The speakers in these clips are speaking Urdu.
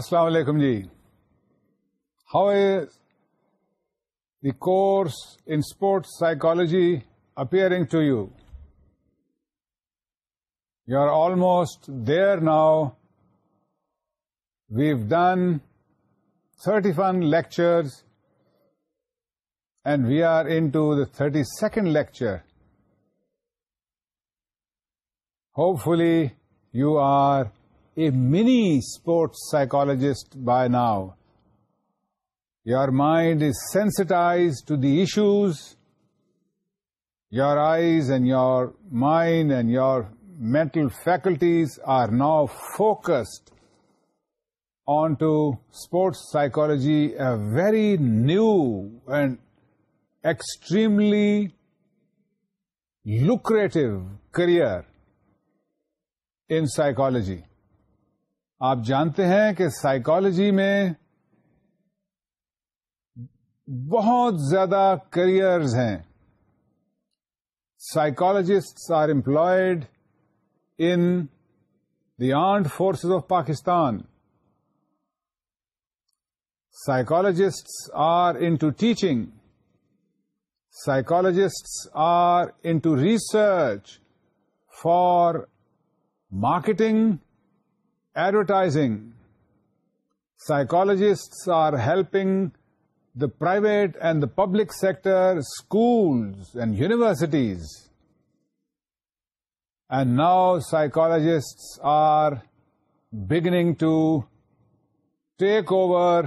السلام علیکم جی how is the course in sports psychology appearing to you you are almost there now we've done thirty one lectures and we are into the thirty second lecture hopefully you are a mini sports psychologist by now. Your mind is sensitized to the issues. Your eyes and your mind and your mental faculties are now focused onto sports psychology, a very new and extremely lucrative career in psychology. آپ جانتے ہیں کہ سائیکالوجی میں بہت زیادہ کریئرز ہیں psychologists are employed in the armed forces of Pakistan psychologists are into teaching psychologists are into research for marketing advertising سائکالوج are helping the private and the public sector school and universities and now psychologists are beginning to take over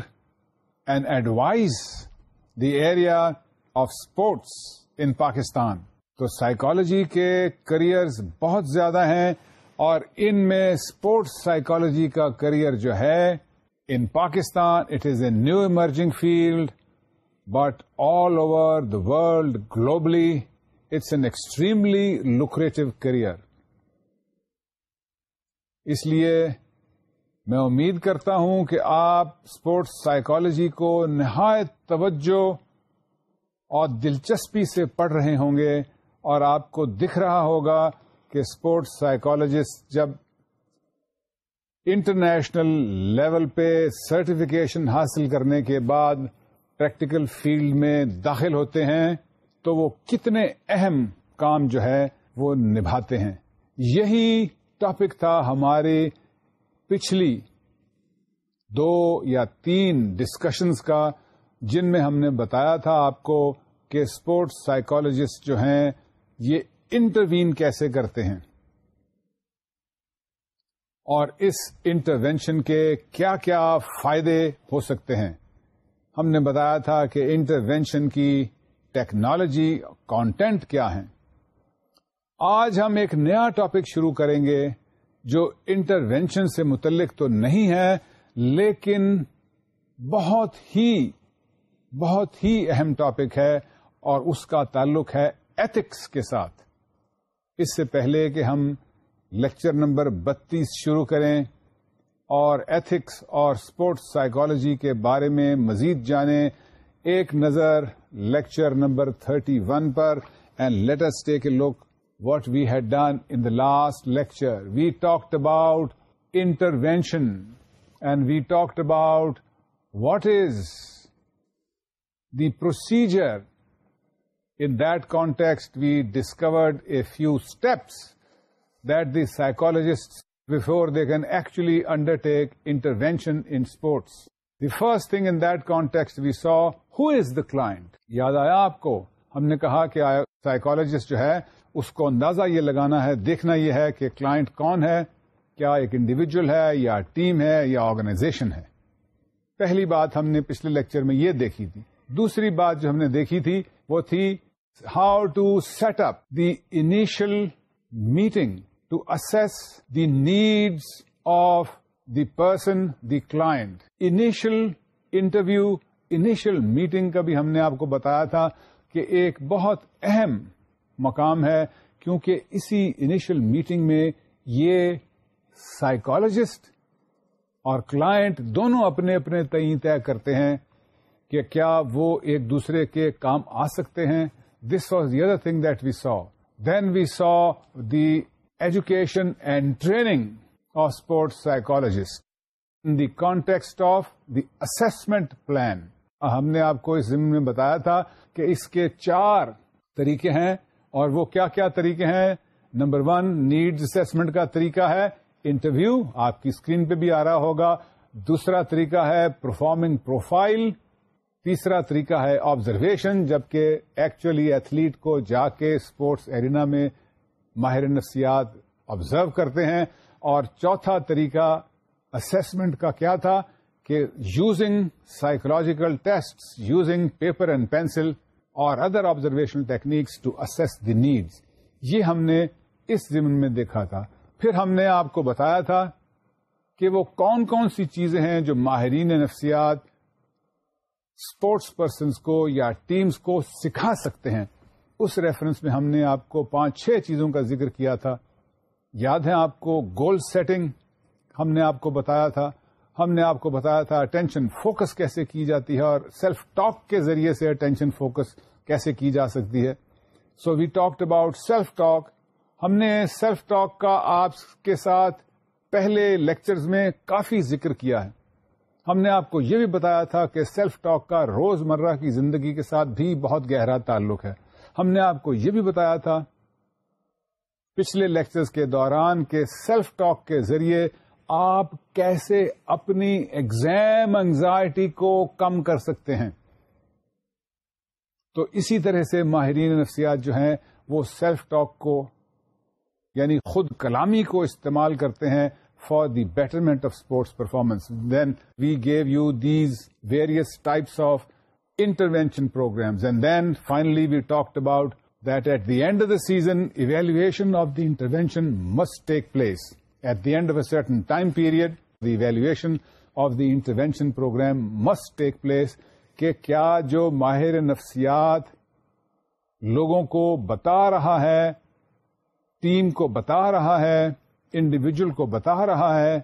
and advise the area of sports in Pakistan تو سائیکالوجی کے کریئرز بہت زیادہ ہیں اور ان میں اسپورٹس سائیکالوجی کا کریئر جو ہے in Pakistan it is a new emerging field but all over the world globally it's an extremely lucrative career اس لیے میں امید کرتا ہوں کہ آپ اسپورٹس سائیکالوجی کو نہایت توجہ اور دلچسپی سے پڑھ رہے ہوں گے اور آپ کو دکھ رہا ہوگا کہ اسپورٹس سائیکالوجسٹ جب انٹرنیشنل لیول پہ سرٹیفکیشن حاصل کرنے کے بعد پریکٹیکل فیلڈ میں داخل ہوتے ہیں تو وہ کتنے اہم کام جو ہے وہ نبھاتے ہیں یہی ٹاپک تھا ہماری پچھلی دو یا تین ڈسکشنز کا جن میں ہم نے بتایا تھا آپ کو کہ اسپورٹس سائیکالوجسٹ جو ہیں یہ انٹروین کیسے کرتے ہیں اور اس انٹروینشن کے کیا کیا فائدے ہو سکتے ہیں ہم نے بتایا تھا کہ انٹروینشن کی ٹیکنالوجی کانٹینٹ کیا ہیں آج ہم ایک نیا ٹاپک شروع کریں گے جو انٹروینشن سے متعلق تو نہیں ہے لیکن بہت ہی بہت ہی اہم ٹاپک ہے اور اس کا تعلق ہے ایتھکس کے ساتھ اس سے پہلے کہ ہم لیکچر نمبر بتیس شروع کریں اور ایتھکس اور اسپورٹس سائیکالوجی کے بارے میں مزید جانیں ایک نظر لیکچر نمبر تھرٹی ون پر and take a look what we had done in the last lecture we talked about intervention and we talked about what is the procedure In that context, we discovered a few steps that the psychologists before they can actually undertake intervention in sports. The first thing in that context we saw, who is the client? یاد آیا آپ کو ہم نے کہا کہ سائکالوجیسٹ جو ہے اس کو اندازہ یہ لگانا ہے دیکھنا یہ ہے کہ کلائنٹ کون ہے کیا ایک انڈیویجل ہے یا ٹیم ہے یا آرگنائزیشن ہے پہلی بات ہم نے پچھلے لیکچر میں یہ دیکھی تھی دوسری بات جو ہم نے دیکھی تھی وہ تھی how to set up the initial meeting to assess the needs of the person the client initial interview initial meeting کا بھی ہم نے آپ کو بتایا تھا کہ ایک بہت اہم مقام ہے کیونکہ اسی انیشل میٹنگ میں یہ سائیکالوجسٹ اور کلائنٹ دونوں اپنے اپنے طے کرتے ہیں کہ کیا وہ ایک دوسرے کے کام آ سکتے ہیں this was the other thing that we saw then we saw the education and training of sports psychologist in the context of the assessment plan ہم نے آپ کو اس زمین میں بتایا تھا کہ اس کے چار طریقے ہیں اور وہ کیا کیا طریقے ہیں نمبر ون نیڈ اسمنٹ کا طریقہ ہے انٹرویو آپ کی اسکرین پہ بھی آ رہا ہوگا دوسرا طریقہ ہے پرفارمنگ پروفائل تیسرا طریقہ ہے آبزرویشن جبکہ ایکچولی ایتھلیٹ کو جا کے اسپورٹس ایرینا میں ماہر نفسیات آبزرو کرتے ہیں اور چوتھا طریقہ اسسمنٹ کا کیا تھا کہ using psychological test using paper and pencil اور other observation techniques to assess the needs یہ ہم نے اس زمین میں دیکھا تھا پھر ہم نے آپ کو بتایا تھا کہ وہ کون کون سی چیزیں ہیں جو ماہرین نفسیات اسپورٹس پرسنس کو یا ٹیمز کو سکھا سکتے ہیں اس ریفرنس میں ہم نے آپ کو پانچ چھ چیزوں کا ذکر کیا تھا یاد ہے آپ کو گول سیٹنگ ہم نے آپ کو بتایا تھا ہم نے آپ کو بتایا تھا اٹینشن فوکس کیسے کی جاتی ہے اور سیلف ٹاک کے ذریعے سے اٹینشن فوکس کیسے کی جا سکتی ہے so we talk about self talk ہم نے سیلف ٹاک کا آپ کے ساتھ پہلے لیکچرز میں کافی ذکر کیا ہے ہم نے آپ کو یہ بھی بتایا تھا کہ سیلف ٹاک کا روز مرہ کی زندگی کے ساتھ بھی بہت گہرا تعلق ہے ہم نے آپ کو یہ بھی بتایا تھا پچھلے لیکچرز کے دوران کہ سیلف ٹاک کے ذریعے آپ کیسے اپنی ایگزام انگزائٹی کو کم کر سکتے ہیں تو اسی طرح سے ماہرین نفسیات جو ہیں وہ سیلف ٹاک کو یعنی خود کلامی کو استعمال کرتے ہیں for the of of sports performance then we give you these types types of intervention programmes and then finally we talked about that at the end of the season evaluation of the intervention must take place at the end of a certain time period evaluation of the intervention programme must take place کہ کیا جو ماہر نفسیات لوگوں کو بتا رہا ہے ٹیم کو بتا رہا ہے انڈیویجل کو بتا رہا ہے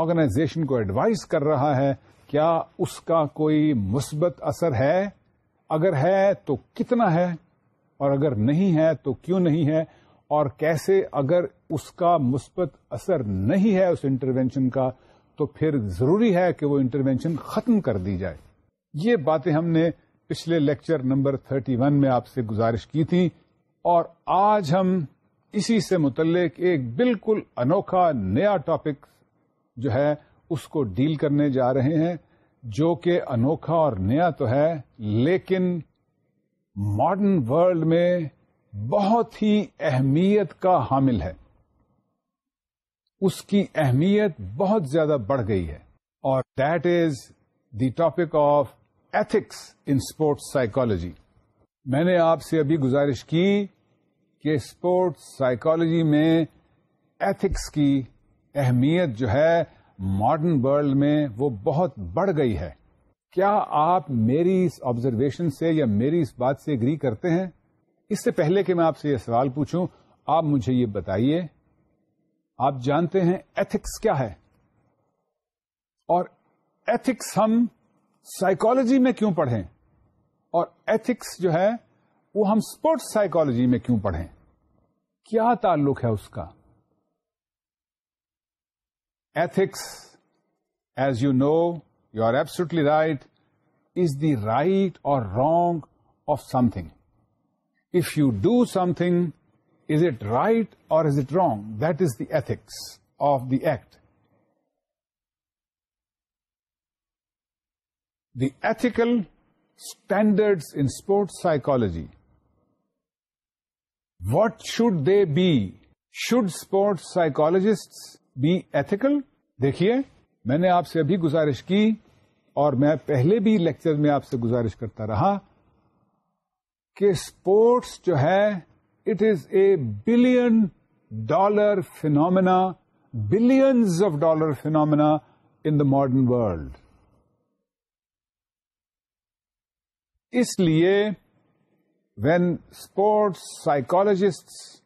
آرگنائزیشن کو ایڈوائز کر رہا ہے کیا اس کا کوئی مثبت اثر ہے اگر ہے تو کتنا ہے اور اگر نہیں ہے تو کیوں نہیں ہے اور کیسے اگر اس کا مثبت اثر نہیں ہے اس انٹروینشن کا تو پھر ضروری ہے کہ وہ انٹروینشن ختم کر دی جائے یہ باتیں ہم نے پچھلے لیکچر نمبر 31 میں آپ سے گزارش کی تھی اور آج ہم اسی سے متعلق ایک بالکل انوکھا نیا ٹاپک جو ہے اس کو ڈیل کرنے جا رہے ہیں جو کہ انوکھا اور نیا تو ہے لیکن ماڈرن ورلڈ میں بہت ہی اہمیت کا حامل ہے اس کی اہمیت بہت زیادہ بڑھ گئی ہے اور that is the topic of ethics in sports psychology میں نے آپ سے ابھی گزارش کی کہ اسپورٹس سائیکالوجی میں ایتھکس کی اہمیت جو ہے ماڈرن ورلڈ میں وہ بہت بڑھ گئی ہے کیا آپ میری اس آبزرویشن سے یا میری اس بات سے اگری کرتے ہیں اس سے پہلے کہ میں آپ سے یہ سوال پوچھوں آپ مجھے یہ بتائیے آپ جانتے ہیں ایتھکس کیا ہے اور ایتھکس ہم سائیکالوجی میں کیوں پڑھیں اور ایتھکس جو ہے وہ ہم اسپورٹس سائیکالوجی میں کیوں پڑھیں کیا تعلق ہے اس کا ethics as you know you are absolutely right is the right or wrong of something if you do something is it right or is it wrong that is the ethics of the act the ethical standards in sports psychology what should they be should sports psychologist be ethical دیکھیے میں نے آپ سے ابھی گزارش کی اور میں پہلے بھی لیکچر میں آپ سے گزارش کرتا رہا کہ اسپورٹس جو ہے it is a billion dollar phenomena billions of dollar phenomena in the modern world اس لیے when sports psychologists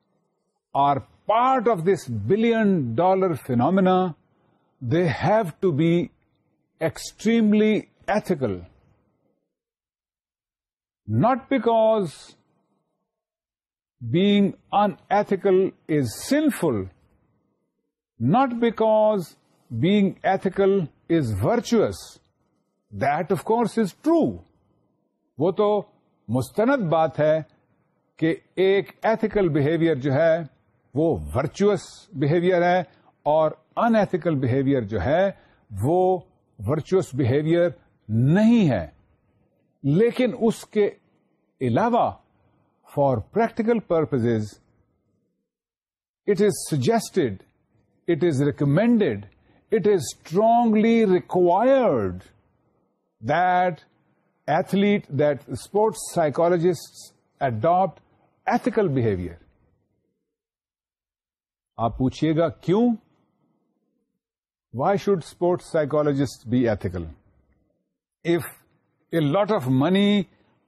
are part of this billion-dollar phenomena, they have to be extremely ethical. Not because being unethical is sinful, not because being ethical is virtuous. That, of course, is true. Wo to مستند بات ہے کہ ایک ایتھیکل بہیویئر جو ہے وہ ورچوس بہیویئر ہے اور ان ایتھیکل بہیویئر جو ہے وہ ورچوس بہیویئر نہیں ہے لیکن اس کے علاوہ for practical purpose it is suggested it is recommended it is strongly required that elite sports سائیکولوج ایڈاپٹ ایتیکل بہیویئر آپ پوچھیے گا کیوں why should sports psychologists be ethical if a lot of money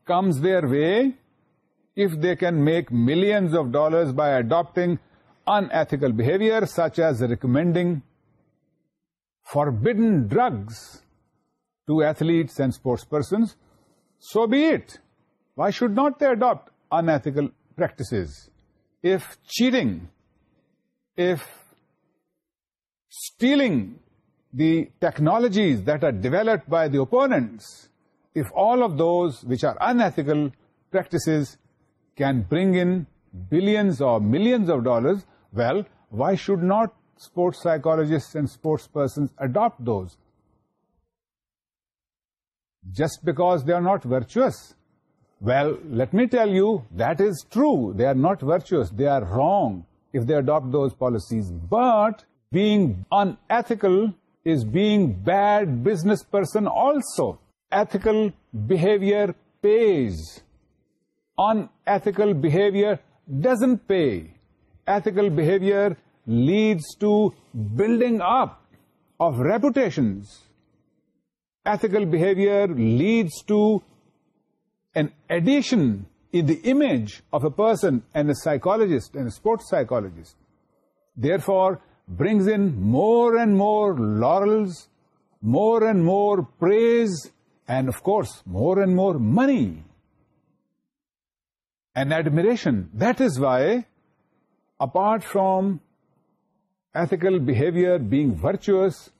comes their way if they can make millions of dollar by adapting unethical behavior such as recommending for banned drugs to athletes and sports persons, so be it. Why should not they adopt unethical practices? If cheating, if stealing the technologies that are developed by the opponents, if all of those which are unethical practices can bring in billions or millions of dollars, well, why should not sports psychologists and sports persons adopt those just because they are not virtuous. Well, let me tell you, that is true. They are not virtuous. They are wrong if they adopt those policies. But being unethical is being bad business person also. Ethical behavior pays. Unethical behavior doesn't pay. Ethical behavior leads to building up of reputations ethical behavior leads to an addition in the image of a person and a psychologist and a sports psychologist. Therefore, brings in more and more laurels, more and more praise, and of course, more and more money and admiration. That is why, apart from ethical behavior being virtuous,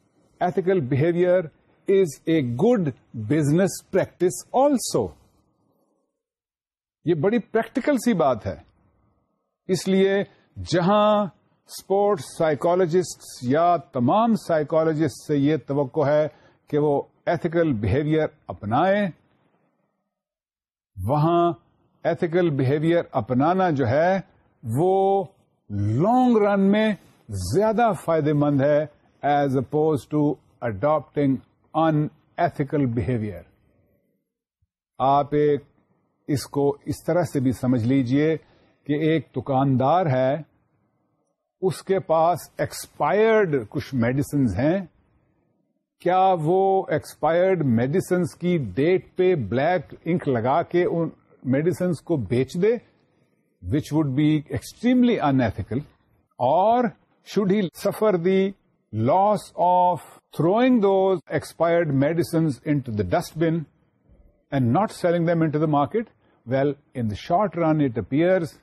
ethical behavior is a good business practice also یہ بڑی پریکٹیکل سی بات ہے اس لیے جہاں اسپورٹس سائیکولوجسٹ یا تمام سائیکالوجسٹ سے یہ توقع ہے کہ وہ ایتھیکل بہیویئر اپنائیں وہاں ایتھیکل بہیویئر اپنانا جو ہے وہ لانگ رن میں زیادہ فائدے مند ہے as opposed to adopting unethical behaviour آپ ایک اس کو اس طرح سے بھی سمجھ لیجئے کہ ایک دکاندار ہے اس کے پاس ایکسپائرڈ کچھ میڈیسنز ہیں کیا وہ ایکسپائرڈ میڈیسنز کی ڈیٹ پہ بلیک انک لگا کے ان میڈیسنز کو بیچ دے which would be extremely unethical اور should he suffer the loss of throwing those expired medicines into the dustbin and not selling them into the market, well, in the short run, it appears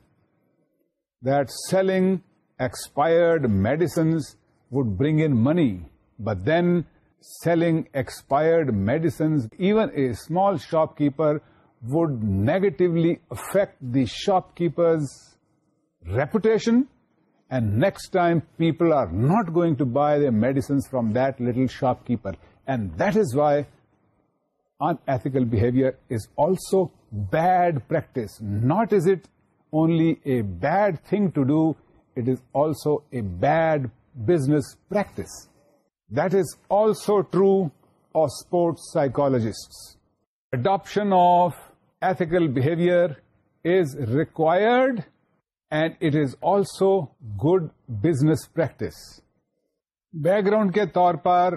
that selling expired medicines would bring in money. But then selling expired medicines, even a small shopkeeper, would negatively affect the shopkeeper's reputation and next time, people are not going to buy their medicines from that little shopkeeper. And that is why unethical behavior is also bad practice. Not is it only a bad thing to do, it is also a bad business practice. That is also true of sports psychologists. Adoption of ethical behavior is required and it is also good business practice background کے طور پر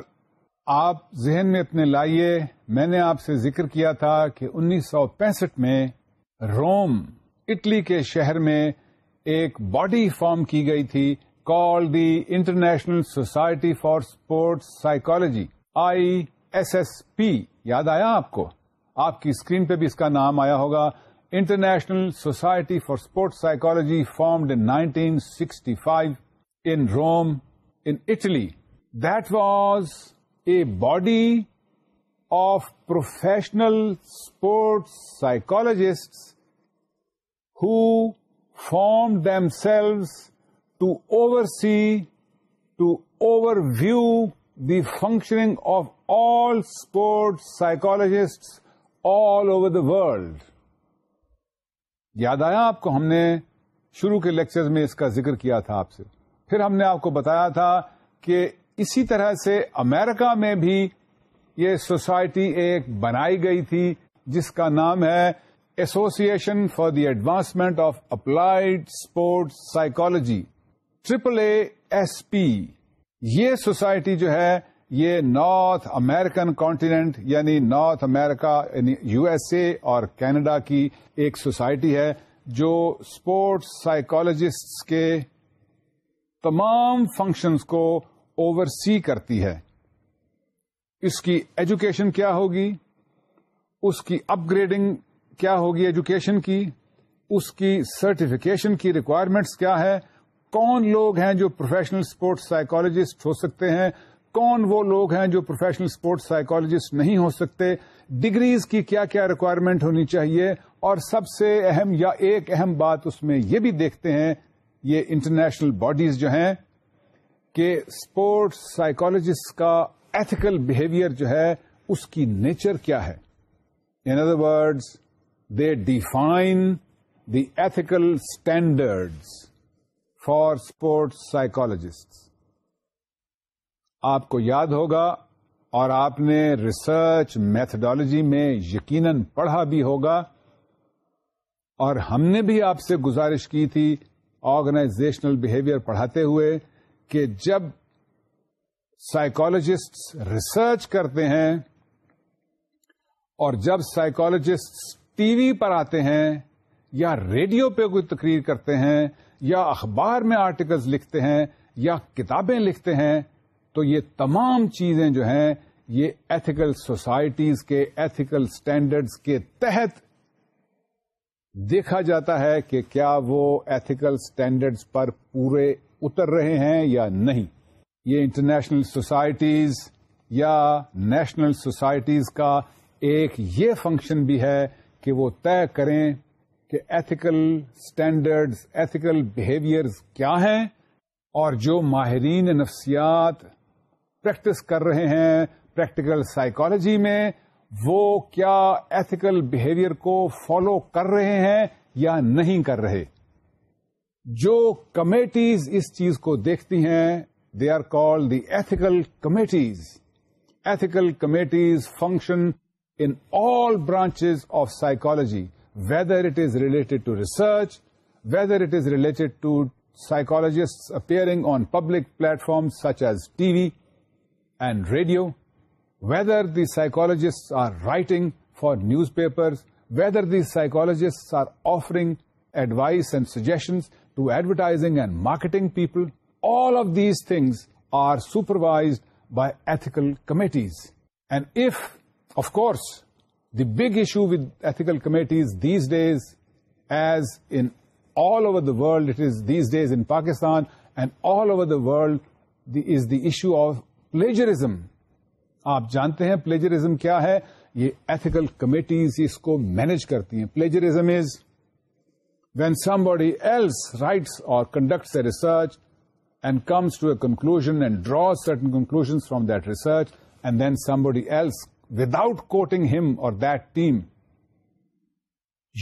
آپ ذہن میں اپنے لائیے میں نے آپ سے ذکر کیا تھا کہ انیس سو پینسٹھ میں روم اٹلی کے شہر میں ایک باڈی فارم کی گئی تھی call the international society for sports psychology I S S P یاد آیا آپ کو آپ کی اسکرین پہ بھی اس کا نام آیا ہوگا International Society for Sports Psychology, formed in 1965 in Rome, in Italy. That was a body of professional sports psychologists who formed themselves to oversee, to overview the functioning of all sports psychologists all over the world. یاد آیا آپ کو ہم نے شروع کے لیکچر میں اس کا ذکر کیا تھا آپ سے پھر ہم نے آپ کو بتایا تھا کہ اسی طرح سے امریکہ میں بھی یہ سوسائٹی ایک بنائی گئی تھی جس کا نام ہے association for the advancement of applied sports psychology triple A S P یہ سوسائٹی جو ہے یہ نارتھ امیرکن کانٹیننٹ یعنی نارتھ امیرکا یعنی یو ایس اے اور کینیڈا کی ایک سوسائٹی ہے جو اسپورٹس سائیکالوجسٹ کے تمام فنکشنز کو اوور سی کرتی ہے اس کی ایجوکیشن کیا ہوگی اس کی اپ گریڈنگ کیا ہوگی ایجوکیشن کی اس کی سرٹیفکیشن کی ریکوائرمنٹس کیا ہے کون لوگ ہیں جو پروفیشنل اسپورٹس سائیکالوجسٹ ہو سکتے ہیں کون وہ لوگ ہیں جو پروفیشنل اسپورٹس سائیکالوجسٹ نہیں ہو سکتے ڈگریز کی کیا کیا ریکوائرمنٹ ہونی چاہیے اور سب سے اہم یا ایک اہم بات اس میں یہ بھی دیکھتے ہیں یہ انٹرنیشنل باڈیز جو ہیں کہ اسپورٹس سائیکالوجسٹ کا ایتھیکل بہیویئر جو ہے اس کی نیچر کیا ہے in other words they define the ethical standard for sports psychologist آپ کو یاد ہوگا اور آپ نے ریسرچ میتھڈالوجی میں یقیناً پڑھا بھی ہوگا اور ہم نے بھی آپ سے گزارش کی تھی آرگنائزیشنل بہیویئر پڑھاتے ہوئے کہ جب سائیکولوجسٹ ریسرچ کرتے ہیں اور جب سائیکولوجسٹ ٹی وی پر آتے ہیں یا ریڈیو پہ کوئی تقریر کرتے ہیں یا اخبار میں آرٹیکلز لکھتے ہیں یا کتابیں لکھتے ہیں تو یہ تمام چیزیں جو ہیں یہ ایتھیکل سوسائٹیز کے ایتھیکل سٹینڈرڈز کے تحت دیکھا جاتا ہے کہ کیا وہ ایتھیکل سٹینڈرڈز پر پورے اتر رہے ہیں یا نہیں یہ انٹرنیشنل سوسائٹیز یا نیشنل سوسائٹیز کا ایک یہ فنکشن بھی ہے کہ وہ طے کریں کہ ایتھیکل سٹینڈرڈز ایتھیکل بہیویئرز کیا ہیں اور جو ماہرین نفسیات پریکٹس کر رہے ہیں پریکٹیکل سائیکالوجی میں وہ کیا ایتھیکل بہیویئر کو فالو کر رہے ہیں یا نہیں کر رہے جو کمیٹیز اس چیز کو دیکھتی ہیں they are call the ethical committees ethical committees function in all branch of psychology whether it is related to research whether it is related to psychologist appearing on public platform such as T V and radio, whether the psychologists are writing for newspapers, whether the psychologists are offering advice and suggestions to advertising and marketing people, all of these things are supervised by ethical committees. And if, of course, the big issue with ethical committees these days, as in all over the world, it is these days in Pakistan and all over the world, is the issue of plagiarism آپ جانتے ہیں پلیجرزم کیا ہے یہ ایتھیکل کمیٹیز اس کو مینج کرتی ہیں plagiarism is when somebody else writes اور conducts a research and comes to a conclusion and draw certain conclusion from that research and then somebody else without quoting him or that team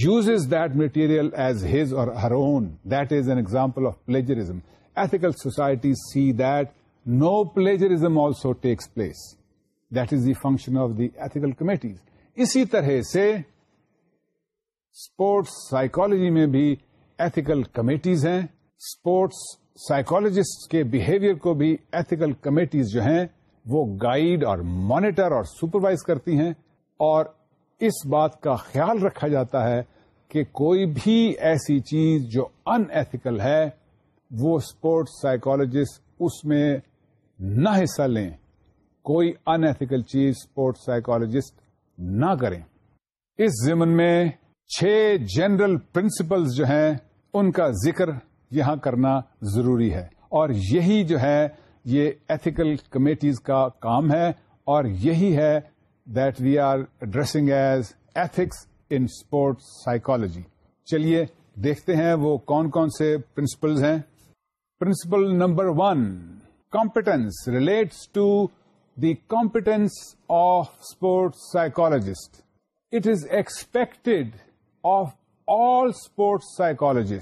use that material as his or her own is an example of plagiarism ethical society see that no plagiarism also takes place that is the function of the ethical committees اسی طرح سے اسپورٹس سائیکالوجی میں بھی ایتھیکل کمیٹیز ہیں اسپورٹس سائیکالوجسٹ کے بہیویئر کو بھی ایتھیکل کمیٹیز جو ہیں وہ گائیڈ اور مانیٹر اور سپروائز کرتی ہیں اور اس بات کا خیال رکھا جاتا ہے کہ کوئی بھی ایسی چیز جو ان ایتھیکل ہے وہ اسپورٹس سائیکالوجسٹ اس میں نہ حصہ لیں کوئی انتیکل چیز اسپورٹس سائیکولوجسٹ نہ کریں اس زمن میں چھ جنرل پرنسپلز جو ہیں ان کا ذکر یہاں کرنا ضروری ہے اور یہی جو ہے یہ ایتھیکل کمیٹیز کا کام ہے اور یہی ہے that we are addressing as ethics in sports psychology چلیے دیکھتے ہیں وہ کون کون سے پرنسپلز ہیں principle number one competence relates to the competence of sports psychologist it is expected of all sports سائیکولوج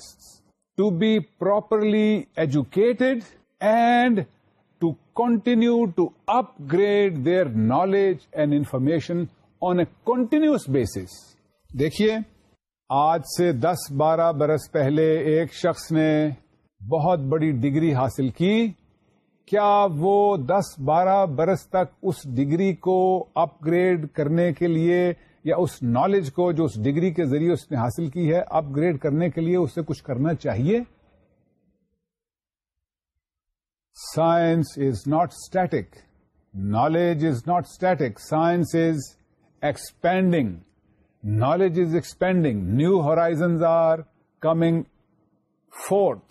to be properly educated and to continue to upgrade their knowledge and information on a continuous basis دیکھیے آج سے دس بارہ برس پہلے ایک شخص نے بہت بڑی ڈگری حاصل کی کیا وہ دس بارہ برس تک اس ڈگری کو اپ گریڈ کرنے کے لیے یا اس نالج کو جو اس ڈگری کے ذریعے اس نے حاصل کی ہے اپ گریڈ کرنے کے لیے اسے کچھ کرنا چاہیے science is not static knowledge is not static science is expanding knowledge is expanding new horizons are coming forth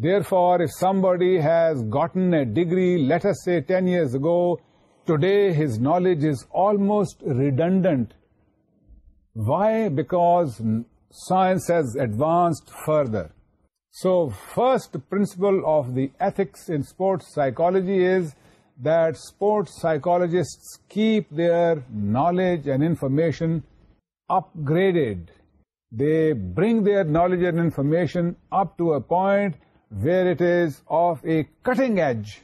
Therefore, if somebody has gotten a degree, let us say 10 years ago, today his knowledge is almost redundant. Why? Because science has advanced further. So, first principle of the ethics in sports psychology is that sports psychologists keep their knowledge and information upgraded. They bring their knowledge and information up to a point where it is of a cutting edge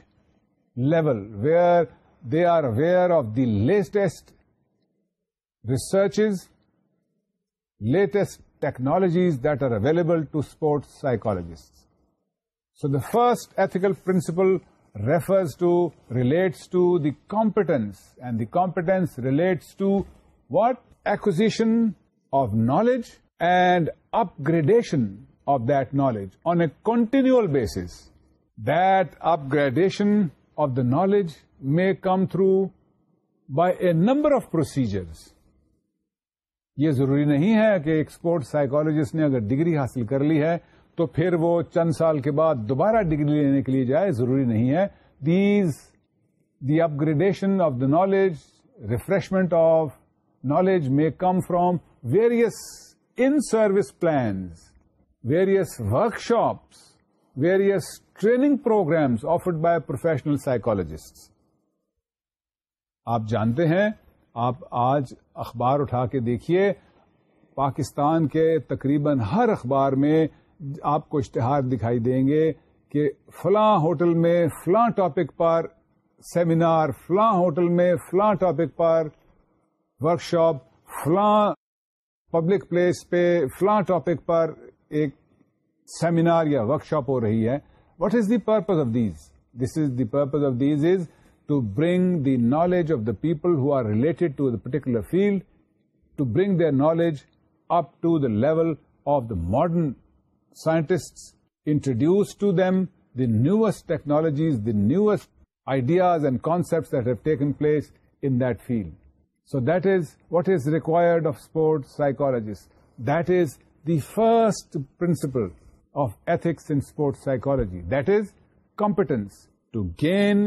level, where they are aware of the latest researches, latest technologies that are available to sports psychologists. So the first ethical principle relates to the competence, and the competence relates to what? Acquisition of knowledge and upgradation of that on a a base that upgradation of the knowledge may come through by a number of procedures. یہ ضروری نہیں ہے کہ ایک اسپورٹ سائیکالوجسٹ نے اگر ڈگری حاصل کر لی ہے تو پھر وہ چند سال کے بعد دوبارہ ڈگری لینے کے لیے جائے ضروری نہیں ہے these the upgradation of the knowledge refreshment of knowledge may come from various in service plans various workshops various training programmes by by professional آپ جانتے ہیں آپ آج اخبار اٹھا کے دیکھیے پاکستان کے تقریباً ہر اخبار میں آپ کو اشتہار دکھائی دیں گے کہ فلاں ہوٹل میں فلاں ٹاپک پر سیمینار فلاں ہوٹل میں فلاں ٹاپک پر ورک شاپ فلاں پبلک پلیس پہ فلاں ٹاپک پر ایک سیمینار یا ورک شاپ ہو رہی ہے what is the purpose of these this is the purpose of these is to bring the knowledge of the people who are related to the particular field to bring knowledge up to the level of the modern scientist introduce to them the newest technologies the newest ideas and concept that have taken place in that is what is required of sport سائکالوجیس that is the first principle of ethics in sports psychology that is competence to gain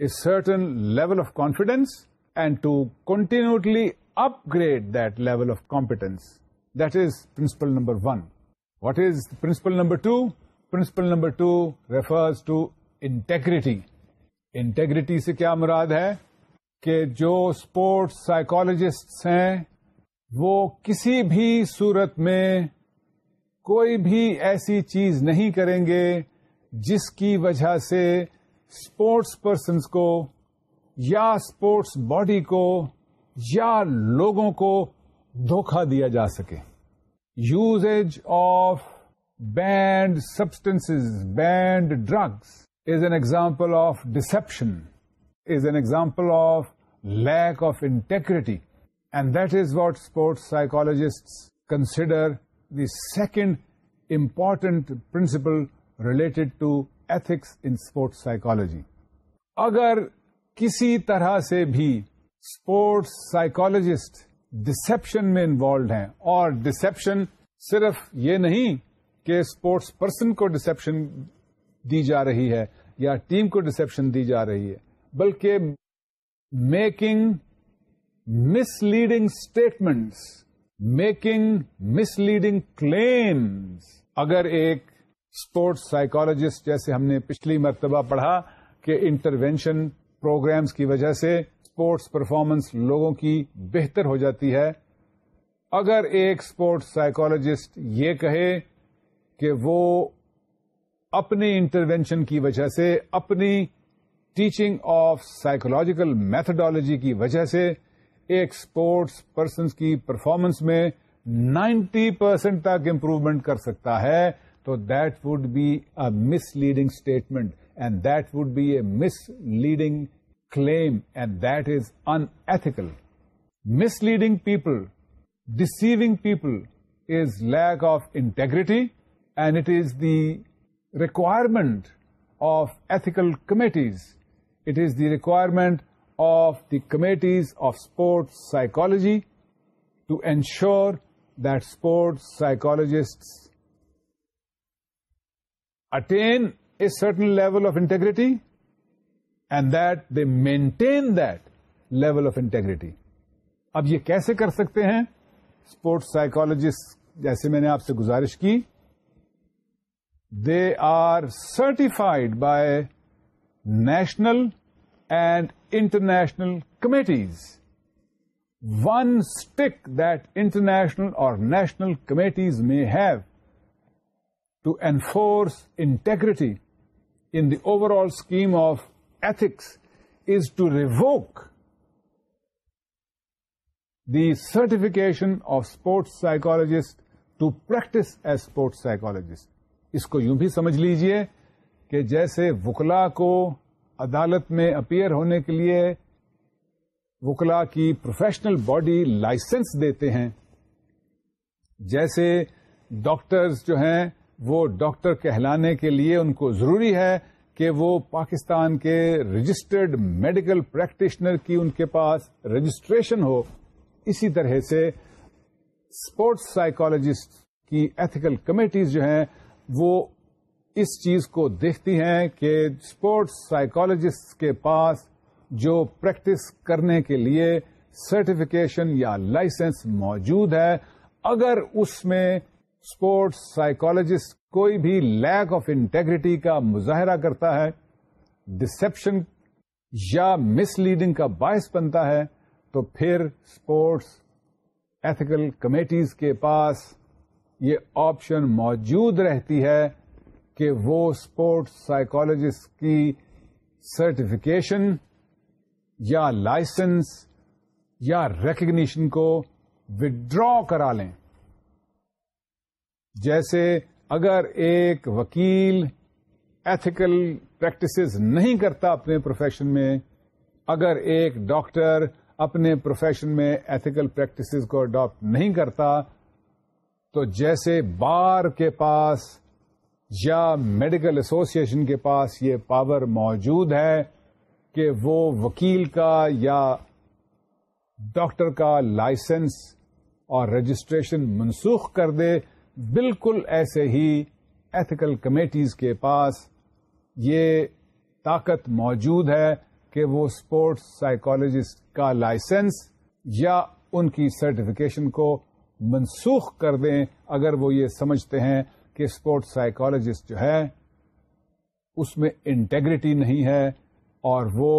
a certain level of confidence and to continually upgrade that level of competence that is principle number one what is principle number two principle number two refers to integrity integrity سے کیا مراد ہے کہ جو اسپورٹس سائکالوجیسٹ ہیں وہ کسی بھی صورت میں کوئی بھی ایسی چیز نہیں کریں گے جس کی وجہ سے اسپورٹس پرسنس کو یا اسپورٹس باڈی کو یا لوگوں کو دھوکہ دیا جا سکے usage of banned substance banned drugs is an example of deception is an example of lack of integrity and that is what sports psychologist consider the second important principle related to ethics in sports psychology اگر کسی طرح سے بھی اسپورٹس سائکالوجسٹ ڈسپشن میں انوالوڈ ہیں اور ڈسپشن صرف یہ نہیں کہ اسپورٹس پرسن کو ڈسپشن دی جا رہی ہے یا ٹیم کو ڈسپشن دی جا رہی ہے بلکہ making misleading statements making misleading claims اگر ایک اسپورٹس سائیکولوجسٹ جیسے ہم نے پچھلی مرتبہ پڑھا کہ انٹروینشن پروگرامس کی وجہ سے اسپورٹس پرفارمنس لوگوں کی بہتر ہو جاتی ہے اگر ایک اسپورٹس سائیکولوجسٹ یہ کہے کہ وہ اپنی انٹروینشن کی وجہ سے اپنی ٹیچنگ آف سائیکولوجیکل میتھڈالوجی کی وجہ سے ایک اسپورٹس پرسنس کی پرفارمنس میں نائنٹی پرسینٹ تک امپروومنٹ کر سکتا ہے تو that would be a misleading statement and that would be a misleading claim and that is unethical misleading people deceiving people is lack of integrity and it is the requirement of ethical committees it is the requirement of the committees of sports to to ensure sports psychologists attain a certain level of integrity and that they maintain that level of integrity. اب یہ کیسے کر سکتے ہیں اسپورٹس سائیکولوجسٹ جیسے میں نے آپ سے گزارش کی they are certified by national and international committees one stick that international اور نیشنل کمیٹیز میں have to enforce integrity in the overall scheme of ethics is to revoke the certification of sports psychologist to practice as sports psychologist اس کو یوں بھی سمجھ لیجئے کہ جیسے وکلا کو عدالت میں اپیئر ہونے کے لیے وکلا کی پروفیشنل باڈی لائسنس دیتے ہیں جیسے ڈاکٹرز جو ہیں وہ ڈاکٹر کہلانے کے لیے ان کو ضروری ہے کہ وہ پاکستان کے رجسٹرڈ میڈیکل پریکٹیشنر کی ان کے پاس رجسٹریشن ہو اسی طرح سے اسپورٹس سائیکالوجسٹ کی ایتھیکل کمیٹیز جو ہیں وہ اس چیز کو دیکھتی ہیں کہ اسپورٹس سائیکالوجسٹ کے پاس جو پریکٹس کرنے کے لیے سرٹیفکیشن یا لائسنس موجود ہے اگر اس میں اسپورٹس سائیکالوجسٹ کوئی بھی لیک آف انٹیگریٹی کا مظاہرہ کرتا ہے ڈسپشن یا مس لیڈنگ کا باعث بنتا ہے تو پھر اسپورٹس ایتھیکل کمیٹیز کے پاس یہ آپشن موجود رہتی ہے کہ وہ اسپورٹس سائیکالوجسٹ کی سرٹیفکیشن یا لائسنس یا ریکگنیشن کو ودرا کرا لیں جیسے اگر ایک وکیل ایتھیکل پریکٹسز نہیں کرتا اپنے پروفیشن میں اگر ایک ڈاکٹر اپنے پروفیشن میں ایتھیکل پریکٹسز کو اڈاپٹ نہیں کرتا تو جیسے بار کے پاس یا میڈیکل ایسوسیشن کے پاس یہ پاور موجود ہے کہ وہ وکیل کا یا ڈاکٹر کا لائسنس اور رجسٹریشن منسوخ کر دے بالکل ایسے ہی ایتھیکل کمیٹیز کے پاس یہ طاقت موجود ہے کہ وہ اسپورٹس سائیکالوجسٹ کا لائسنس یا ان کی سرٹیفکیشن کو منسوخ کر دیں اگر وہ یہ سمجھتے ہیں کہ اسپورٹس سائیکالوجسٹ جو ہے اس میں انٹیگریٹی نہیں ہے اور وہ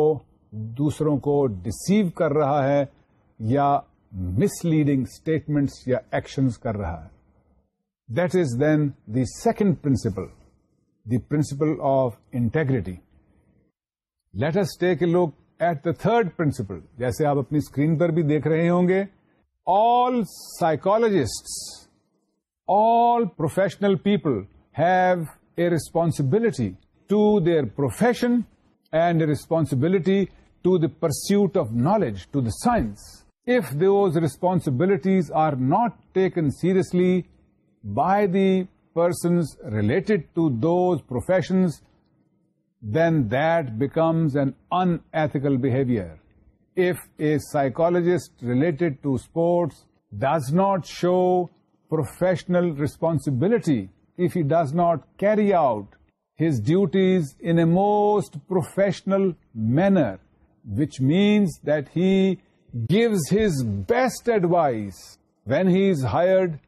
دوسروں کو ڈسیو کر رہا ہے یا مس لیڈنگ اسٹیٹمنٹس یا ایکشنز کر رہا ہے that is then the second principle the principle of let's take a look at the third principle جیسے آپ اپنی اسکرین پر بھی دیکھ رہے ہوں گے all psychologist all professional people have a responsibility to their profession and a responsibility to the pursuit of knowledge, to the science. If those responsibilities are not taken seriously by the persons related to those professions, then that becomes an unethical behavior. If a psychologist related to sports does not show professional responsibility if he does not carry out his duties in a most professional manner, which means that he gives his best advice. When he is hired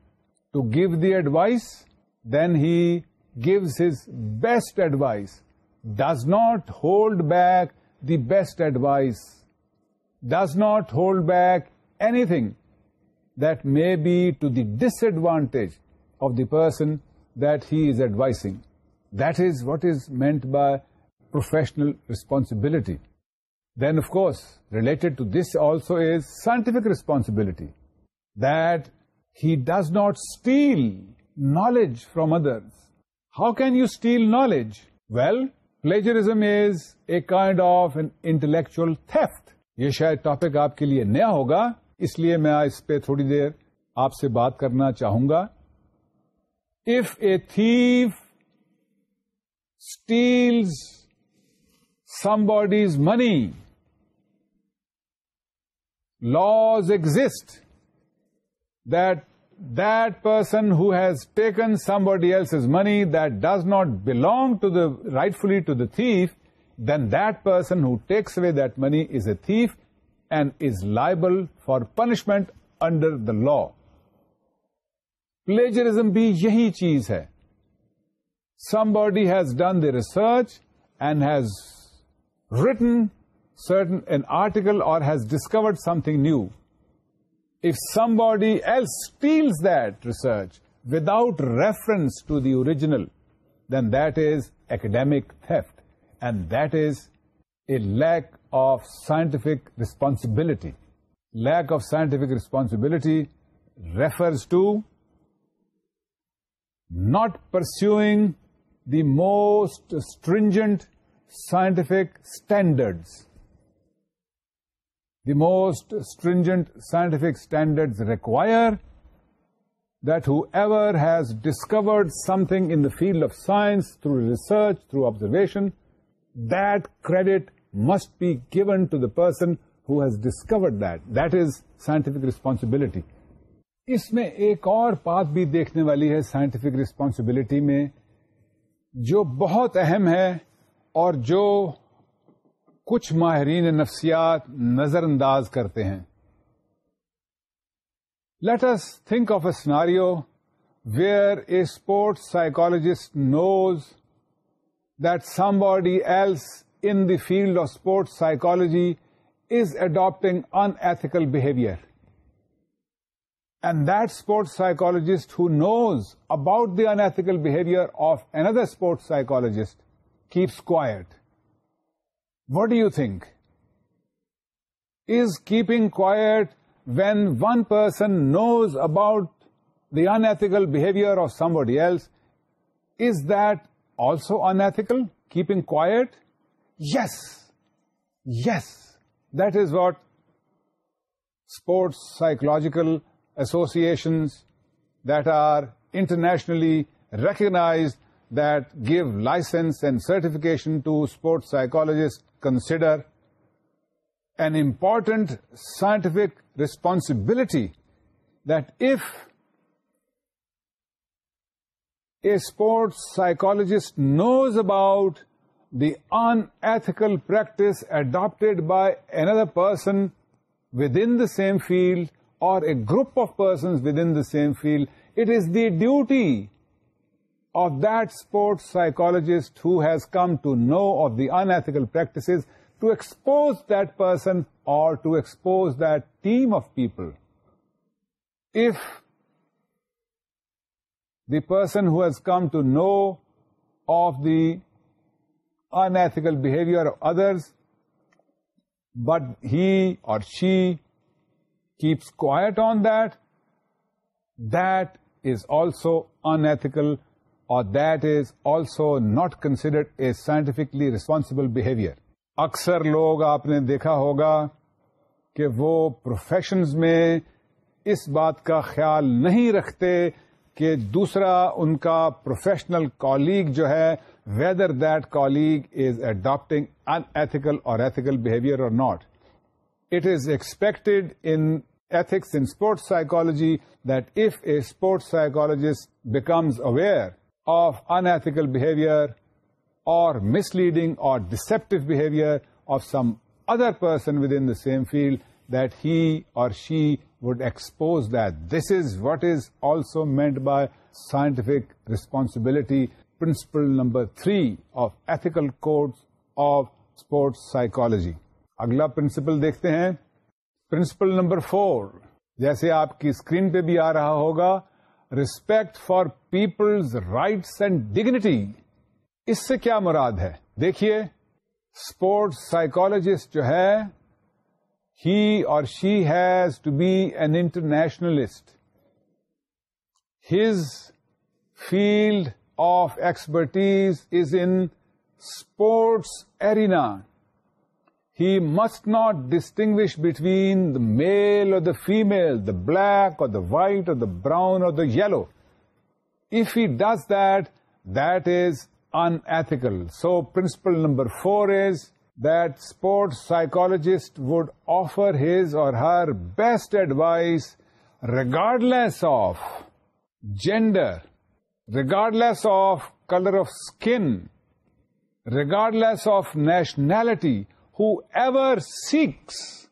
to give the advice, then he gives his best advice, does not hold back the best advice, does not hold back anything they be to the disadvantage of the person the is advising that is what is meant by professional responsibility then of course related to this also is scientific responsibility that he does not steal knowledge from other how can you steal knowledge well plagiarism is a kind of an intellectual theft یہ شاید ٹاپک آپ کے لیے نیا ہوگا اس لیے میں اس پہ تھوڑی دیر آپ سے بات کرنا چاہوں گا if a thief steals somebody's money laws exist that person who has taken somebody else's money that does not belong to the rightfully to the thief then that person who takes away that money is a thief and is liable for punishment under the law plagiarism بھی یہی چیز ہے somebody has done the research and has written certain an article or has discovered something new if somebody else steals that research without reference to the original then that is academic theft and that is a lack of scientific responsibility. Lack of scientific responsibility refers to not pursuing the most stringent scientific standards. The most stringent scientific standards require that whoever has discovered something in the field of science through research, through observation, that credit must be given to the person who has discovered that that is scientific responsibility اس میں ایک اور بات بھی دیکھنے والی ہے سائنٹیفک ریسپانسبلٹی میں جو بہت اہم ہے اور جو کچھ ماہرین نفسیات نظر انداز کرتے ہیں let's think of a scenario where a sports psychologist knows that somebody else in the field of sports psychology is adopting unethical behavior. And that sports psychologist who knows about the unethical behavior of another sports psychologist keeps quiet. What do you think? Is keeping quiet when one person knows about the unethical behavior of somebody else, is that also unethical? Keeping quiet? Yes, yes, that is what sports psychological associations that are internationally recognized that give license and certification to sports psychologists consider an important scientific responsibility that if a sports psychologist knows about the unethical practice adopted by another person within the same field or a group of persons within the same field. It is the duty of that sports psychologist who has come to know of the unethical practices to expose that person or to expose that team of people. If the person who has come to know of the unethical behavior of others but he or she keeps quiet on that that is also unethical or that is also not considered a scientifically responsible behavior اکثر لوگ آپ نے دیکھا ہوگا کہ وہ پروفیشنز میں اس بات کا خیال نہیں رکھتے دوسرا ان کا پروفیشنل کولیگ جو ہے whether that colleague is adopting unethical or ethical behaviour or not it is expect ethics in sports psychology that if a sports psychologist becomes aware of unethical behaviour or misleading or deceptive behaviour of some other person with in the same field that he or she would expose that this is what is also meant by scientific responsibility principle number three of ethical code of sports psychology اگلا پرنسپل دیکھتے ہیں پرنسپل نمبر فور جیسے آپ کی اسکرین پہ بھی آ رہا ہوگا respect for people's rights and dignity اس سے کیا مراد ہے دیکھیے اسپورٹس سائکولوجیسٹ جو ہے He or she has to be an internationalist. His field of expertise is in sports arena. He must not distinguish between the male or the female, the black or the white or the brown or the yellow. If he does that, that is unethical. So principle number 4 is that sports psychologist would offer his or her best advice regardless of gender, regardless of color of skin, regardless of nationality. Whoever seeks,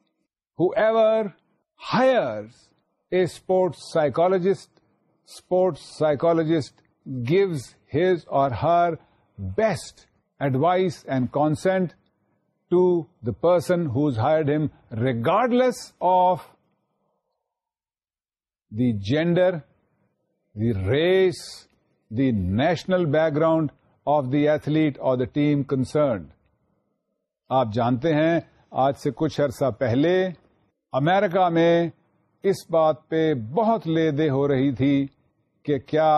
whoever hires a sports psychologist gives his or her best advice and consent to the person who's hired him regardless less of the gender the race the national background of the athlete or the team concerned آپ جانتے ہیں آج سے کچھ عرصہ پہلے امریکہ میں اس بات پہ بہت لے دے ہو رہی تھی کہ کیا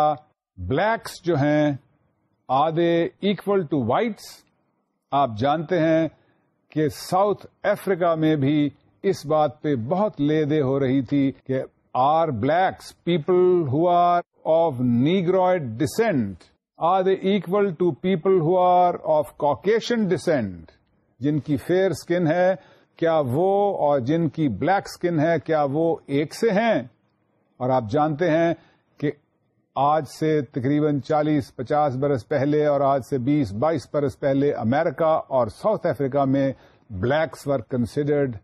بلیکس جو ہیں آدھے اکول ٹو وائٹس آپ جانتے ہیں کہ ساؤتھ افریقہ میں بھی اس بات پہ بہت لے دے ہو رہی تھی کہ are blacks people who are of نیگروئڈ descent are they equal to people who are of Caucasian descent جن کی فیئر اسکن ہے کیا وہ اور جن کی بلیک اسکن ہے کیا وہ ایک سے ہیں اور آپ جانتے ہیں آج سے تقریباً چالیس پچاس برس پہلے اور آج سے بیس بائیس برس پہلے امریکہ اور ساؤتھ افریقہ میں blacks were considered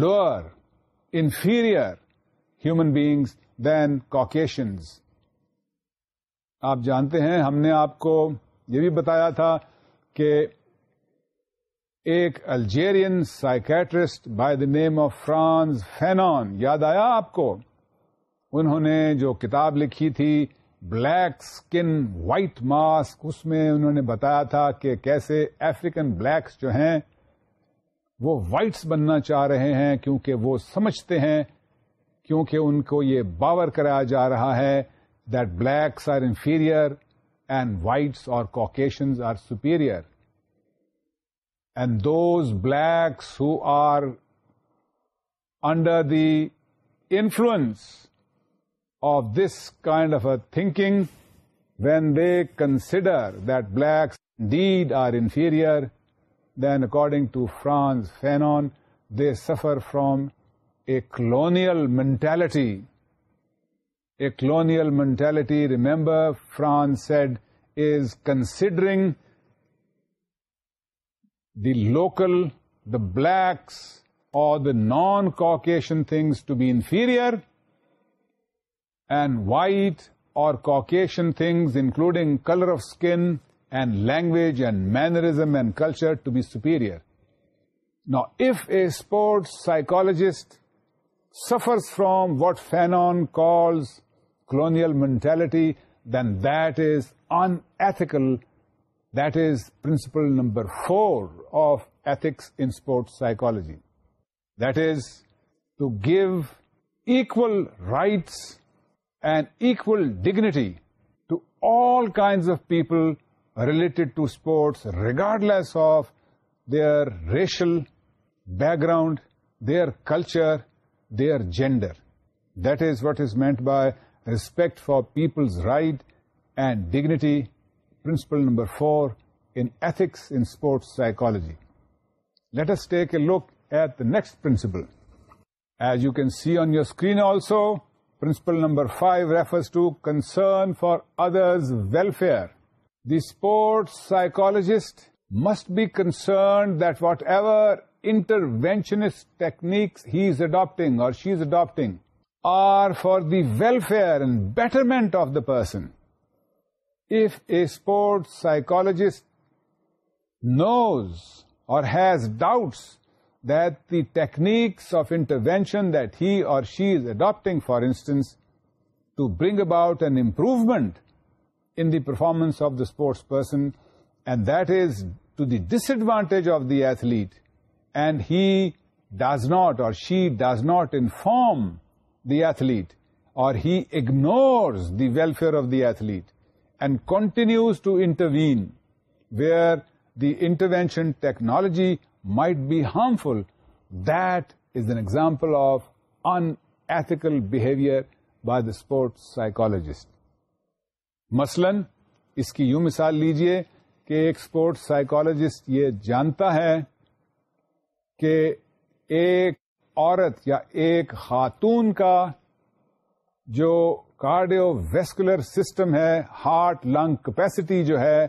lower inferior human beings than Caucasians آپ جانتے ہیں ہم نے آپ کو یہ بھی بتایا تھا کہ ایک Algerian psychiatrist by the name of Frantz Fanon یاد آیا آپ کو انہوں نے جو کتاب لکھی تھی بلیک اسکن وائٹ ماسک اس میں انہوں نے بتایا تھا کہ کیسے افریقن بلیکس جو ہیں وہ وائٹس بننا چاہ رہے ہیں کیونکہ وہ سمجھتے ہیں کیونکہ ان کو یہ باور کرایا جا رہا ہے that blacks are inferior and whites or Caucasians are superior and those blacks who are under the influence of this kind of a thinking when they consider that blacks indeed are inferior, then according to Franz Fanon, they suffer from a colonial mentality. A colonial mentality, remember, Franz said, is considering the local, the blacks, or the non-Caucasian things to be inferior, and white or Caucasian things, including color of skin and language and mannerism and culture, to be superior. Now, if a sports psychologist suffers from what Fanon calls colonial mentality, then that is unethical. That is principle number 4 of ethics in sports psychology. That is, to give equal rights and equal dignity to all kinds of people related to sports, regardless of their racial background, their culture, their gender. That is what is meant by respect for people's right and dignity, principle number 4 in ethics in sports psychology. Let us take a look at the next principle. As you can see on your screen also, Principle number 5 refers to concern for others' welfare. The sports psychologist must be concerned that whatever interventionist techniques he is adopting or she is adopting are for the welfare and betterment of the person. If a sports psychologist knows or has doubts that the techniques of intervention that he or she is adopting, for instance, to bring about an improvement in the performance of the sports person, and that is to the disadvantage of the athlete, and he does not or she does not inform the athlete, or he ignores the welfare of the athlete and continues to intervene, where the intervention technology might be harmful that is an example of unethical behaviour by the sports psychologist. مثلاً اس کی یوں مثال لیجیے کہ ایک اسپورٹ سائیکولوجسٹ یہ جانتا ہے کہ ایک عورت یا ایک خاتون کا جو کارڈیو ویسکولر سسٹم ہے ہارٹ لنگ کیپیسٹی جو ہے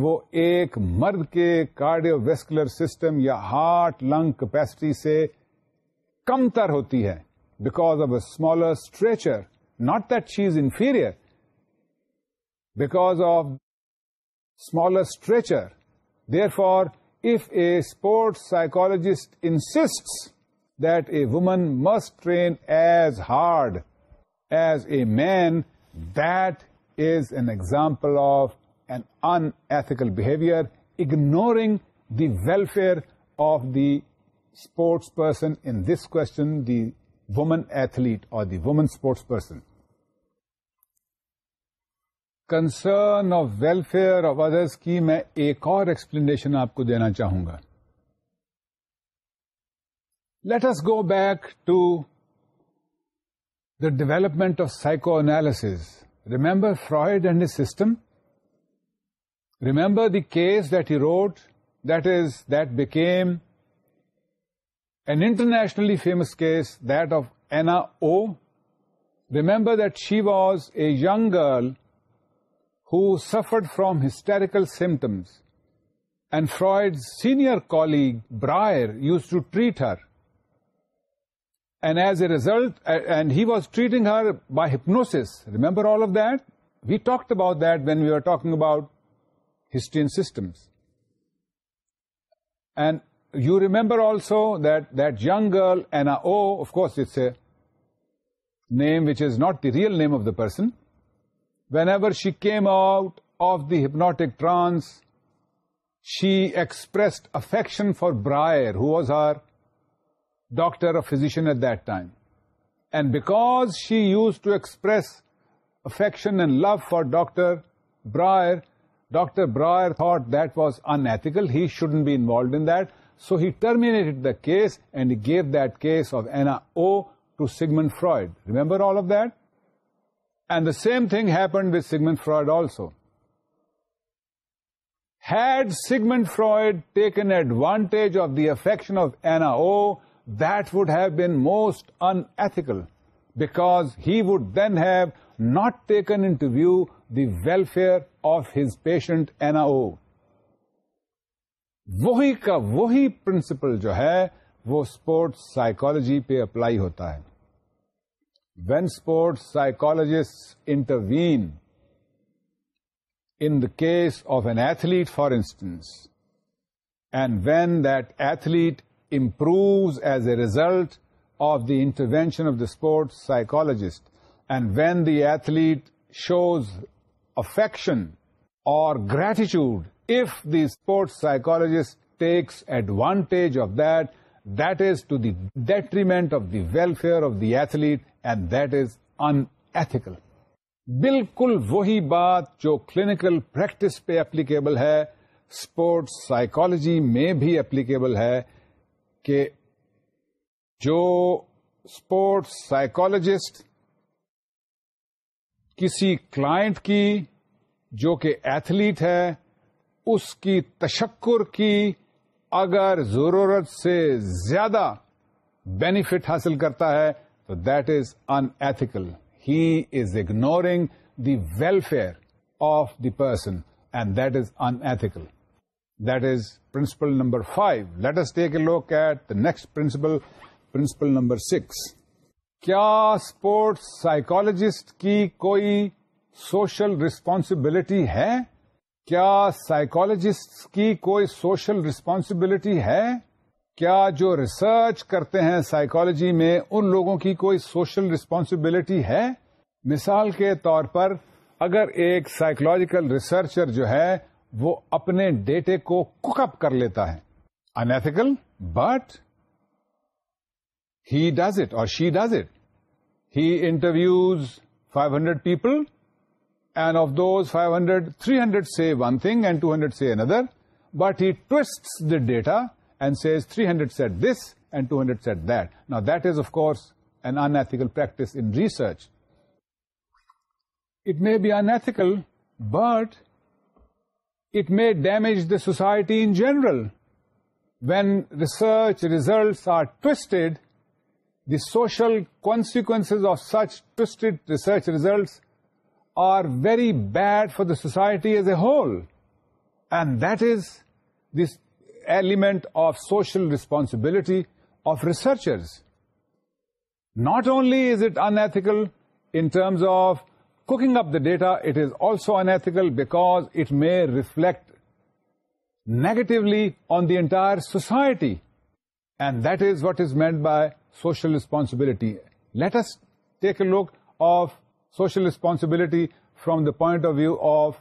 وہ ایک مرد کے کارڈیو ویسکولر سسٹم یا ہارٹ لنگ کیپیسٹی سے کم تر ہوتی ہے because of a smaller stature not that she is inferior because of smaller stature therefore if a sports psychologist insist that a woman must train as hard as a man that is an example of in in behaviour ignoring the welfare of the sports person in this question the woman athlete or the woman sports person concern of welfare of others کی میں ایک اور ایکسپلینیشن آپ کو دینا چاہوں گا let's go back to the development of psychoanalysis remember Freud and a system Remember the case that he wrote, that became an internationally famous case, that of Anna O. Remember that she was a young girl who suffered from hysterical symptoms, and Freud's senior colleague, Breyer, used to treat her. And as a result, and he was treating her by hypnosis. Remember all of that? We talked about that when we were talking about history and systems. And you remember also that that young girl, Anna O, of course it's a name which is not the real name of the person. Whenever she came out of the hypnotic trance, she expressed affection for Breyer, who was her doctor or physician at that time. And because she used to express affection and love for Dr. Breyer, Dr. Brauer thought that was unethical. He shouldn't be involved in that. So he terminated the case and he gave that case of Anna O to Sigmund Freud. Remember all of that? And the same thing happened with Sigmund Freud also. Had Sigmund Freud taken advantage of the affection of Anna O, that would have been most unethical, because he would then have not taken into view the welfare of his patient این او وہی کا وہی پرنسپل جو ہے وہ اسپورٹس سائیکالوجی پہ اپلائی ہوتا ہے when sports psychologist intervene in the case of an athlete for instance and when that athlete improves as a result of the intervention of the sports psychologist and when the athlete shows affection or gratitude if the sports psychologist takes advantage of that that is to detriment of the welfare of the athlete and that is unethical بالکل وہی بات جو کلینکل پریکٹس پہ ایپلی کےبل ہے اسپورٹس سائکولوجی میں بھی ایپلی کےبل ہے کہ جو اسپورٹس سائکولوجیسٹ کسی کلائنٹ کی جو کہ ایتھلیٹ ہے اس کی تشکر کی اگر ضرورت سے زیادہ بینیفٹ حاصل کرتا ہے تو that is unethical he is ignoring the welfare of the person and that is unethical that is principle number five take a look at the next principle principle number six کیا اسپورٹس سائیکالوجسٹ کی کوئی سوشل رسپانسبلٹی ہے کیا سائیکالوجسٹ کی کوئی سوشل رسپانسبلٹی ہے کیا جو ریسرچ کرتے ہیں سائیکالوجی میں ان لوگوں کی کوئی سوشل رسپانسبلٹی ہے مثال کے طور پر اگر ایک سائیکولوجیکل ریسرچر جو ہے وہ اپنے ڈیٹے کو کک اپ کر لیتا ہے unethical but He does it or she does it. He interviews 500 people, and of those 500, 300 say one thing and 200 say another, but he twists the data and says 300 said this and 200 said that. Now that is, of course, an unethical practice in research. It may be unethical, but it may damage the society in general. When research results are twisted the social consequences of such twisted research results are very bad for the society as a whole. And that is this element of social responsibility of researchers. Not only is it unethical in terms of cooking up the data, it is also unethical because it may reflect negatively on the entire society. And that is what is meant by social responsibility. Let us take a look of social responsibility from the point of view of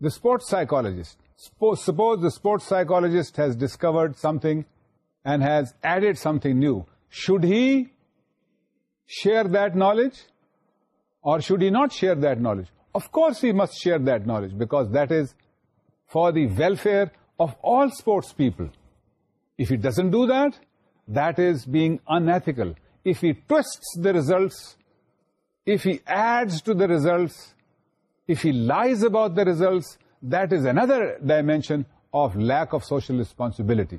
the sports psychologist. Suppose the sports psychologist has discovered something and has added something new. Should he share that knowledge or should he not share that knowledge? Of course he must share that knowledge, because that is for the welfare of all sports people. If he doesn't do that, being بیگ If he twists the results if he adds to the results if he lies about the results that is under dimension of lack of social responsibility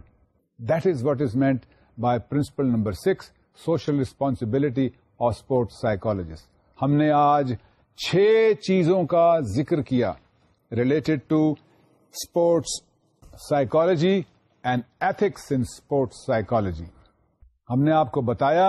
that is what is meant by principle number six social responsibility اور اسپورٹس psychologists. ہم نے آج چھ چیزوں کا ذکر کیا related to sports psychology and ethics in sports psychology ہم نے آپ کو بتایا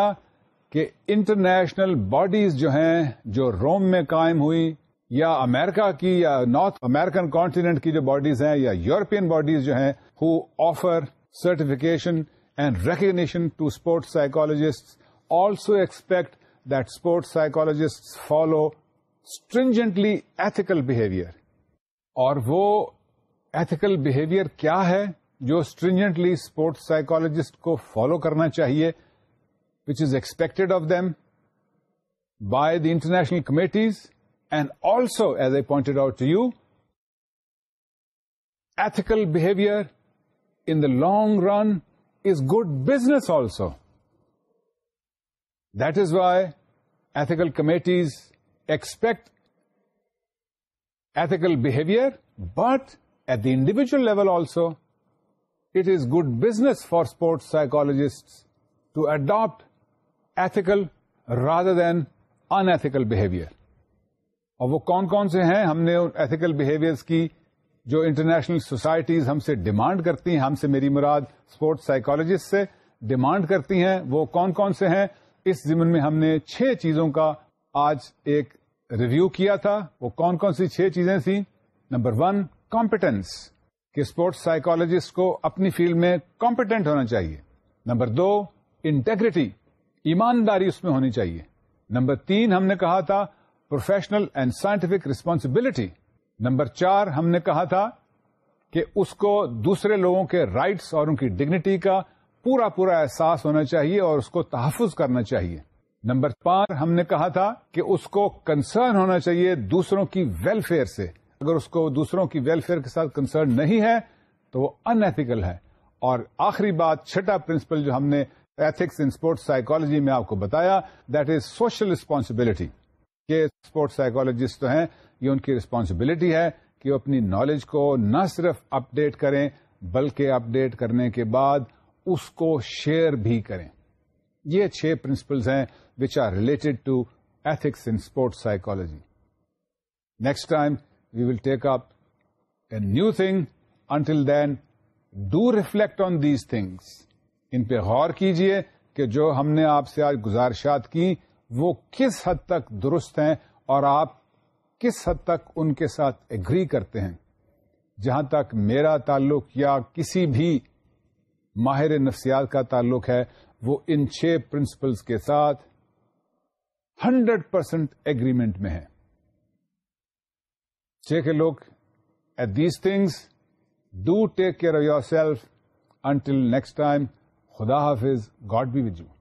کہ انٹرنیشنل باڈیز جو ہیں جو روم میں قائم ہوئی یا امیرکا کی یا نارتھ امیرکن کانٹیننٹ کی جو باڈیز ہیں یا یورپین باڈیز جو ہیں who offer certification and recognition to sports psychologist also expect that sports psychologist follow stringently ethical behaviour اور وہ ایتھیکل بہیویئر کیا ہے جو اسٹرینجنٹلی اسپورٹس سائکالوجیسٹ کو فالو کرنا چاہیے which is expected of them by the international committees and also as a pointed out to you ethical behaviour in the long run is good business also that is why ethical committees expect ethical behaviour but at the individual level also it is good business for sports psychologist to adapt ethical rather than unethical behaviour اور وہ کون کون سے ہیں ہم نے ایتھیکل بہیویئرس کی جو انٹرنیشنل سوسائٹیز ہم سے ڈیمانڈ کرتی ہیں ہم سے میری مراد اسپورٹس سائیکالوجسٹ سے ڈیمانڈ کرتی ہیں وہ کون کون سے ہیں اس زمن میں ہم نے چھ چیزوں کا آج ایک ریویو کیا تھا وہ کون کون سی چھ چیزیں تھیں نمبر ون کامپٹینس کہ اسپورٹس سائیکالوجسٹ کو اپنی فیلڈ میں کمپیٹنٹ ہونا چاہیے نمبر دو انٹیگریٹی ایمانداری اس میں ہونی چاہیے نمبر تین ہم نے کہا تھا professional and scientific responsibility number چار ہم نے کہا تھا کہ اس کو دوسرے لوگوں کے رائٹس اور ان کی ڈگنیٹی کا پورا پورا احساس ہونا چاہیے اور اس کو تحفظ کرنا چاہیے نمبر پانچ ہم نے کہا تھا کہ اس کو کنسرن ہونا چاہیے دوسروں کی ویلفیئر سے اگر اس کو دوسروں کی ویلفیئر کے ساتھ کنسرن نہیں ہے تو وہ انتیکل ہے اور آخری بات چھٹا پرنسپل جو ہم نے ایتھکس ان اسپورٹس سائیکالوجی میں آپ کو بتایا that is social responsibility sports sport جو ہیں یہ ان کی رسپانسبلٹی ہے کہ وہ اپنی نالج کو نہ صرف اپڈیٹ کریں بلکہ اپ ڈیٹ کرنے کے بعد اس کو شیئر بھی کریں یہ چھ پرنسپلز ہیں which are related to ethics in sports psychology next time we will take up a new thing until then do reflect on these things ان پہ غور کیجئے کہ جو ہم نے آپ سے آج گزارشات کی وہ کس حد تک درست ہیں اور آپ کس حد تک ان کے ساتھ ایگری کرتے ہیں جہاں تک میرا تعلق یا کسی بھی ماہر نفسیات کا تعلق ہے وہ ان چھ پرنسپلز کے ساتھ ہنڈریڈ پرسینٹ ایگریمنٹ میں ہے check look at these things do take care of yourself until next time خدا حافظ گاڈ بی وج یو